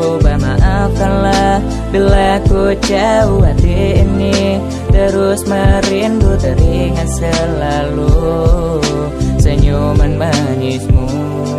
coba Maafkanlah bila ku jauh hati ini. Terus merindu teringat selalu.